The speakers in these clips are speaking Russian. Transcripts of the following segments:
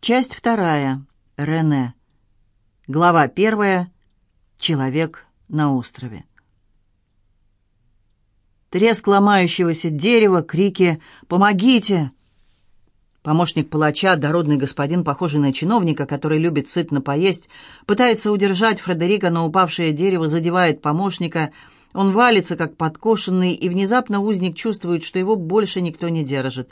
Часть вторая. Рене. Глава первая. Человек на острове. Треск ломающегося дерева, крики «Помогите!» Помощник палача, дородный господин, похожий на чиновника, который любит сытно поесть, пытается удержать Фредерика, но упавшее дерево задевает помощника. Он валится, как подкошенный, и внезапно узник чувствует, что его больше никто не держит.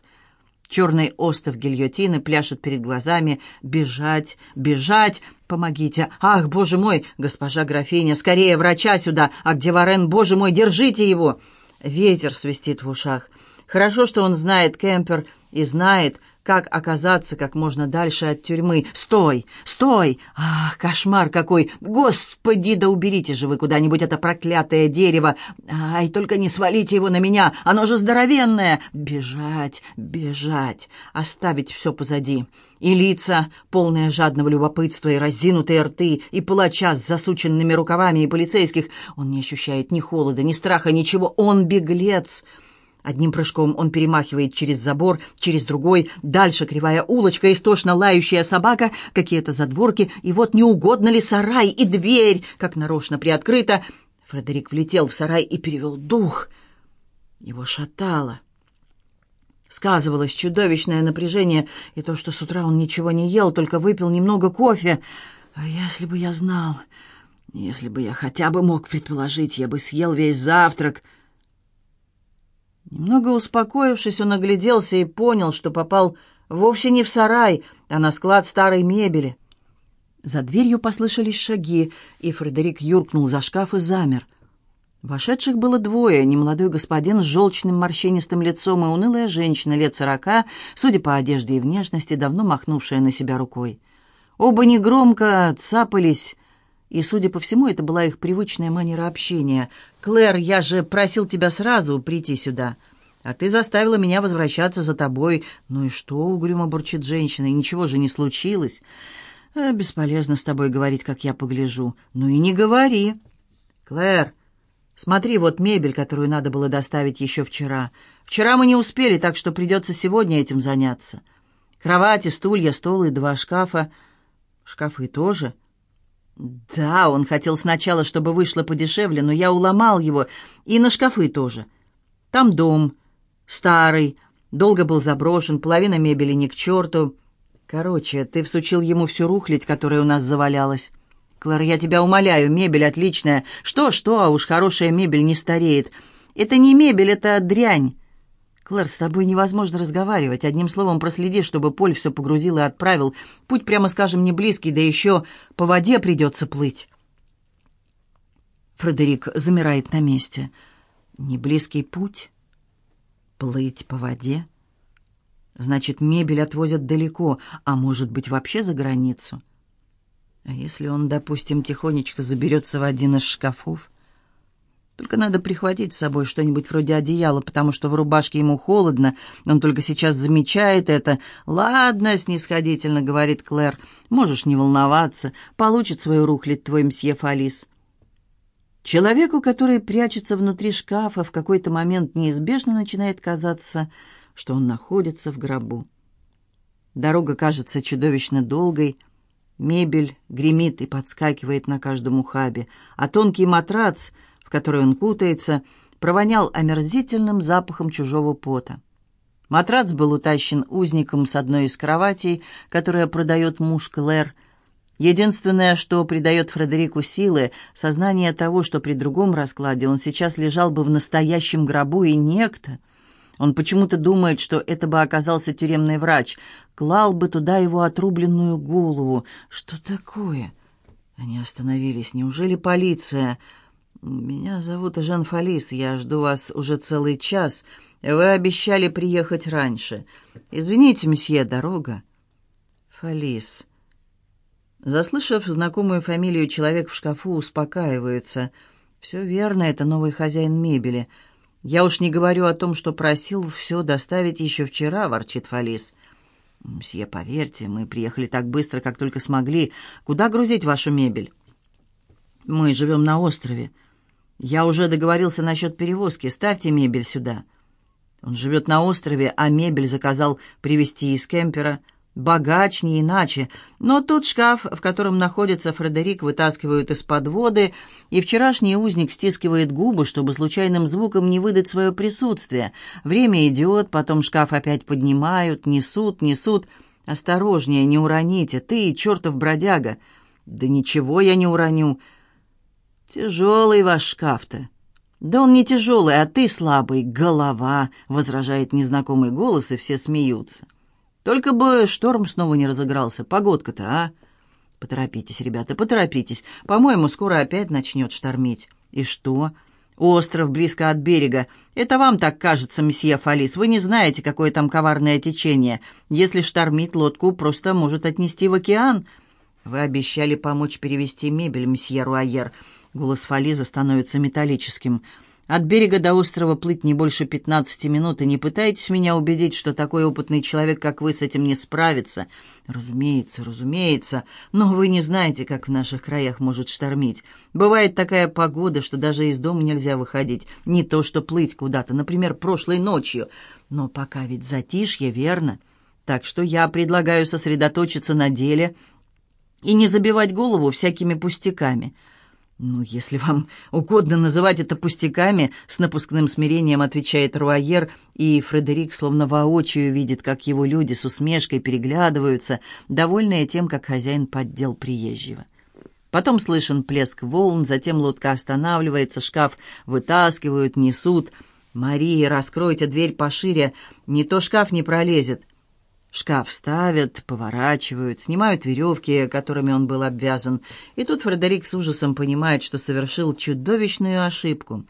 Черный остов гильотины пляшет перед глазами. «Бежать! Бежать! Помогите! Ах, боже мой! Госпожа графиня, скорее врача сюда! А где Варен? Боже мой, держите его!» Ветер свистит в ушах. Хорошо, что он знает Кемпер и знает, как оказаться как можно дальше от тюрьмы. «Стой! Стой! Ах, кошмар какой! Господи, да уберите же вы куда-нибудь это проклятое дерево! Ай, только не свалите его на меня! Оно же здоровенное! Бежать, бежать! Оставить все позади!» И лица, полные жадного любопытства, и разинутые рты, и палача с засученными рукавами, и полицейских. Он не ощущает ни холода, ни страха, ничего. Он беглец!» Одним прыжком он перемахивает через забор, через другой, дальше кривая улочка, истошно лающая собака, какие-то задворки, и вот не угодно ли сарай и дверь, как нарочно приоткрыта. Фредерик влетел в сарай и перевел дух. Его шатало. Сказывалось чудовищное напряжение, и то, что с утра он ничего не ел, только выпил немного кофе. А если бы я знал, если бы я хотя бы мог предположить, я бы съел весь завтрак — Немного успокоившись, он огляделся и понял, что попал вовсе не в сарай, а на склад старой мебели. За дверью послышались шаги, и Фредерик юркнул за шкаф и замер. Вошедших было двое, немолодой господин с желчным морщинистым лицом и унылая женщина лет сорока, судя по одежде и внешности, давно махнувшая на себя рукой. Оба негромко цапались, и, судя по всему, это была их привычная манера общения. «Клэр, я же просил тебя сразу прийти сюда, а ты заставила меня возвращаться за тобой. Ну и что?» — угрюмо бурчит женщина. «Ничего же не случилось». «Э, «Бесполезно с тобой говорить, как я погляжу». «Ну и не говори». «Клэр, смотри, вот мебель, которую надо было доставить еще вчера. Вчера мы не успели, так что придется сегодня этим заняться. Кровати, стулья, стол и два шкафа. Шкафы тоже». «Да, он хотел сначала, чтобы вышло подешевле, но я уломал его, и на шкафы тоже. Там дом, старый, долго был заброшен, половина мебели не к черту. Короче, ты всучил ему всю рухлядь, которая у нас завалялась. Клэр, я тебя умоляю, мебель отличная. Что-что, а уж хорошая мебель не стареет. Это не мебель, это дрянь. «Клэр, с тобой невозможно разговаривать. Одним словом, проследи, чтобы Поль все погрузил и отправил. Путь, прямо скажем, не близкий, да еще по воде придется плыть». Фредерик замирает на месте. «Не близкий путь? Плыть по воде? Значит, мебель отвозят далеко, а может быть, вообще за границу? А если он, допустим, тихонечко заберется в один из шкафов?» Только надо прихватить с собой что-нибудь вроде одеяла, потому что в рубашке ему холодно. Он только сейчас замечает это. «Ладно», — снисходительно говорит Клэр, — «можешь не волноваться. Получит свою рухлядь твой мсье Фалис». Человеку, который прячется внутри шкафа, в какой-то момент неизбежно начинает казаться, что он находится в гробу. Дорога кажется чудовищно долгой, мебель гремит и подскакивает на каждом ухабе, а тонкий матрац — в который он кутается, провонял омерзительным запахом чужого пота. Матрац был утащен узником с одной из кроватей, которая продает муж Клэр. Единственное, что придает Фредерику силы, сознание того, что при другом раскладе он сейчас лежал бы в настоящем гробу, и некто... Он почему-то думает, что это бы оказался тюремный врач, клал бы туда его отрубленную голову. Что такое? Они остановились. Неужели полиция? «Меня зовут Жан Фалис, я жду вас уже целый час. Вы обещали приехать раньше. Извините, месье, дорога». «Фалис». Заслышав знакомую фамилию, человек в шкафу успокаивается. «Все верно, это новый хозяин мебели. Я уж не говорю о том, что просил все доставить еще вчера», — ворчит Фалис. «Мсье, поверьте, мы приехали так быстро, как только смогли. Куда грузить вашу мебель?» «Мы живем на острове. «Я уже договорился насчет перевозки. Ставьте мебель сюда». Он живет на острове, а мебель заказал привезти из кемпера. богач не иначе, но тот шкаф, в котором находится Фредерик, вытаскивают из-под воды, и вчерашний узник стискивает губы, чтобы случайным звуком не выдать свое присутствие. Время идет, потом шкаф опять поднимают, несут, несут. «Осторожнее, не уроните, ты, чертов бродяга!» «Да ничего я не уроню!» «Тяжелый ваш шкаф-то!» «Да он не тяжелый, а ты слабый, голова!» — возражает незнакомый голос, и все смеются. «Только бы шторм снова не разыгрался. Погодка-то, а?» «Поторопитесь, ребята, поторопитесь. По-моему, скоро опять начнет штормить». «И что?» «Остров близко от берега. Это вам так кажется, месье Фалис. Вы не знаете, какое там коварное течение. Если штормит, лодку просто может отнести в океан». «Вы обещали помочь перевести мебель, месье Руайер. Голос Фализа становится металлическим. «От берега до острова плыть не больше пятнадцати минут, и не пытайтесь меня убедить, что такой опытный человек, как вы, с этим не справится. Разумеется, разумеется, но вы не знаете, как в наших краях может штормить. Бывает такая погода, что даже из дома нельзя выходить, не то что плыть куда-то, например, прошлой ночью. Но пока ведь затишье, верно? Так что я предлагаю сосредоточиться на деле и не забивать голову всякими пустяками». «Ну, если вам угодно называть это пустяками», — с напускным смирением отвечает Руайер, и Фредерик словно воочию видит, как его люди с усмешкой переглядываются, довольные тем, как хозяин поддел приезжего. Потом слышен плеск волн, затем лодка останавливается, шкаф вытаскивают, несут. «Мария, раскройте дверь пошире, не то шкаф не пролезет». Шкаф ставят, поворачивают, снимают веревки, которыми он был обвязан. И тут Фредерик с ужасом понимает, что совершил чудовищную ошибку.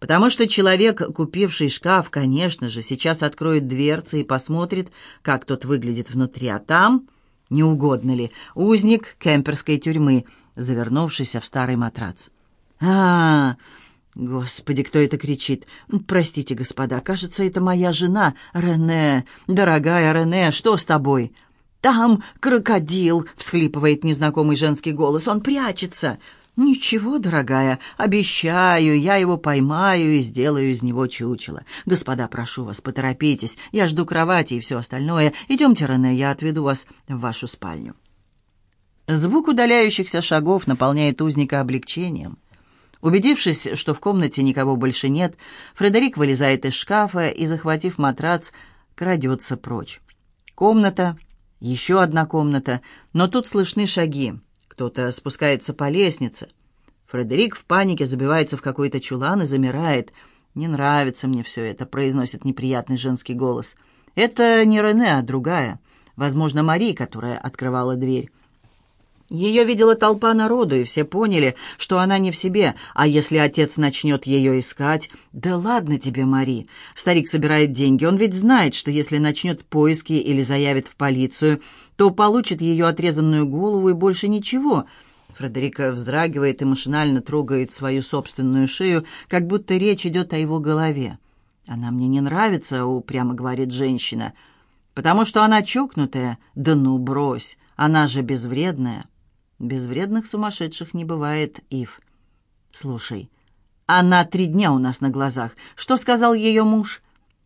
Потому что человек, купивший шкаф, конечно же, сейчас откроет дверцы и посмотрит, как тот выглядит внутри. А там, не угодно ли, узник кемперской тюрьмы, завернувшийся в старый матрац. а, -а, -а Господи, кто это кричит? Простите, господа, кажется, это моя жена, Рене. Дорогая Рене, что с тобой? Там крокодил, всхлипывает незнакомый женский голос. Он прячется. «Ничего, дорогая, обещаю, я его поймаю и сделаю из него чучело. Господа, прошу вас, поторопитесь, я жду кровати и все остальное. Идемте, Рене, я отведу вас в вашу спальню». Звук удаляющихся шагов наполняет узника облегчением. Убедившись, что в комнате никого больше нет, Фредерик вылезает из шкафа и, захватив матрац, крадется прочь. Комната, еще одна комната, но тут слышны шаги. Кто-то спускается по лестнице. Фредерик в панике забивается в какой-то чулан и замирает. «Не нравится мне все это», — произносит неприятный женский голос. «Это не Рене, а другая. Возможно, Мари, которая открывала дверь». Ее видела толпа народу, и все поняли, что она не в себе, а если отец начнет ее искать... Да ладно тебе, Мари. Старик собирает деньги, он ведь знает, что если начнет поиски или заявит в полицию, то получит ее отрезанную голову и больше ничего. Фредерика вздрагивает и машинально трогает свою собственную шею, как будто речь идет о его голове. «Она мне не нравится», — упрямо говорит женщина, — «потому что она чокнутая. Да ну, брось, она же безвредная». Безвредных сумасшедших не бывает, Ив. Слушай, она три дня у нас на глазах. Что сказал ее муж?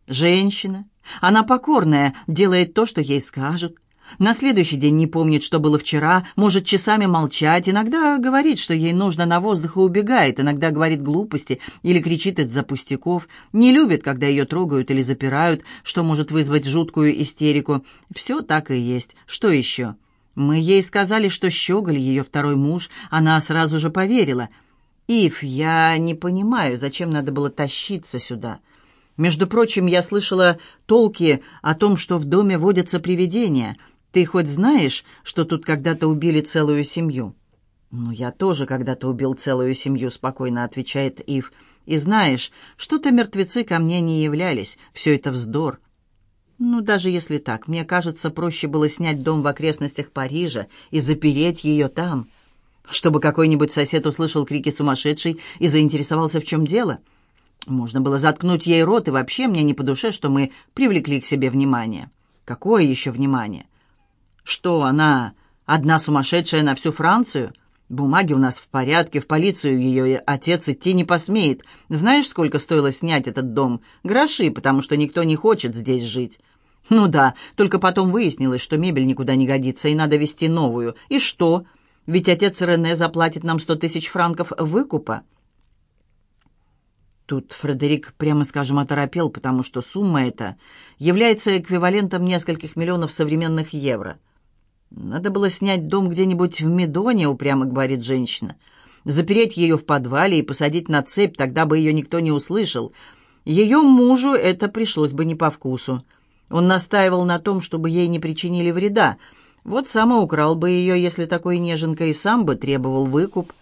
Женщина. Она покорная, делает то, что ей скажут. На следующий день не помнит, что было вчера, может часами молчать, иногда говорит, что ей нужно на воздух и убегает, иногда говорит глупости или кричит из-за пустяков, не любит, когда ее трогают или запирают, что может вызвать жуткую истерику. Все так и есть. Что еще?» Мы ей сказали, что Щеголь ее второй муж, она сразу же поверила. «Ив, я не понимаю, зачем надо было тащиться сюда. Между прочим, я слышала толки о том, что в доме водятся привидения. Ты хоть знаешь, что тут когда-то убили целую семью?» «Ну, я тоже когда-то убил целую семью», — спокойно отвечает Ив. «И знаешь, что-то мертвецы ко мне не являлись. Все это вздор. Ну, даже если так, мне кажется, проще было снять дом в окрестностях Парижа и запереть ее там, чтобы какой-нибудь сосед услышал крики сумасшедшей и заинтересовался, в чем дело. Можно было заткнуть ей рот, и вообще мне не по душе, что мы привлекли к себе внимание. Какое еще внимание? Что, она одна сумасшедшая на всю Францию? Бумаги у нас в порядке, в полицию ее отец идти не посмеет. Знаешь, сколько стоило снять этот дом? Гроши, потому что никто не хочет здесь жить. Ну да, только потом выяснилось, что мебель никуда не годится, и надо вести новую. И что? Ведь отец Рене заплатит нам сто тысяч франков выкупа. Тут Фредерик, прямо скажем, оторопел, потому что сумма эта является эквивалентом нескольких миллионов современных евро. «Надо было снять дом где-нибудь в Медоне», — упрямо говорит женщина. «Запереть ее в подвале и посадить на цепь, тогда бы ее никто не услышал. Ее мужу это пришлось бы не по вкусу. Он настаивал на том, чтобы ей не причинили вреда. Вот сам и украл бы ее, если такой неженка и сам бы требовал выкуп».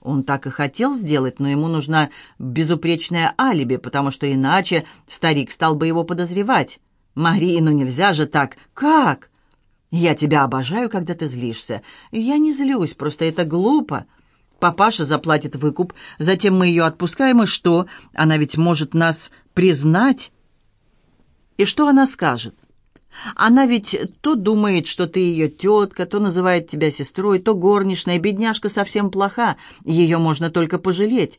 Он так и хотел сделать, но ему нужна безупречное алиби, потому что иначе старик стал бы его подозревать. «Мари, ну нельзя же так! Как?» «Я тебя обожаю, когда ты злишься. Я не злюсь, просто это глупо. Папаша заплатит выкуп, затем мы ее отпускаем, и что? Она ведь может нас признать. И что она скажет? Она ведь то думает, что ты ее тетка, то называет тебя сестрой, то горничная. Бедняжка совсем плоха, ее можно только пожалеть.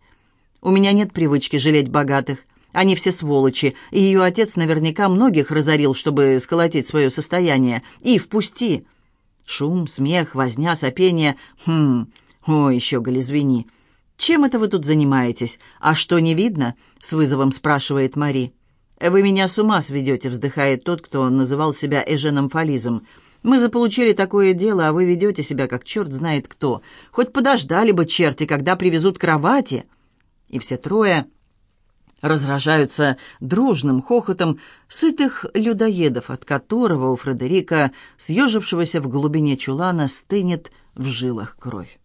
У меня нет привычки жалеть богатых. Они все сволочи, и ее отец наверняка многих разорил, чтобы сколотить свое состояние. И впусти. Шум, смех, возня, сопение. Хм, о, еще, извини. Чем это вы тут занимаетесь? А что, не видно? С вызовом спрашивает Мари. «Вы меня с ума сведете», — вздыхает тот, кто называл себя Эженом Фализом. «Мы заполучили такое дело, а вы ведете себя, как черт знает кто. Хоть подождали бы черти, когда привезут кровати». И все трое разражаются дружным хохотом сытых людоедов, от которого у Фредерика, съежившегося в глубине чулана, стынет в жилах кровь.